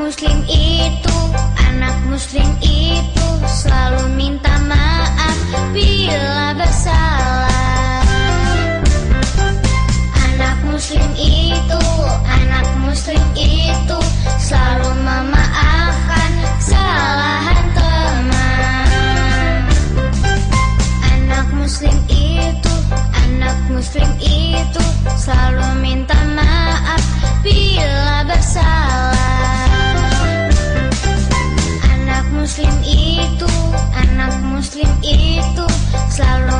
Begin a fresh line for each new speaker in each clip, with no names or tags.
muslim itu, anak muslim itu selalu minta muslim itu anak muslim itu selalu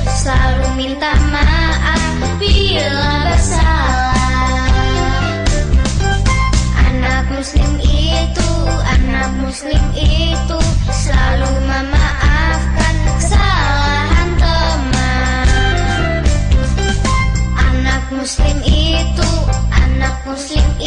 Selalu minta maaf bila bersalah. Anak muslim itu, anak muslim itu Selalu memaafkan kesalahan teman. Anak muslim itu, anak muslim itu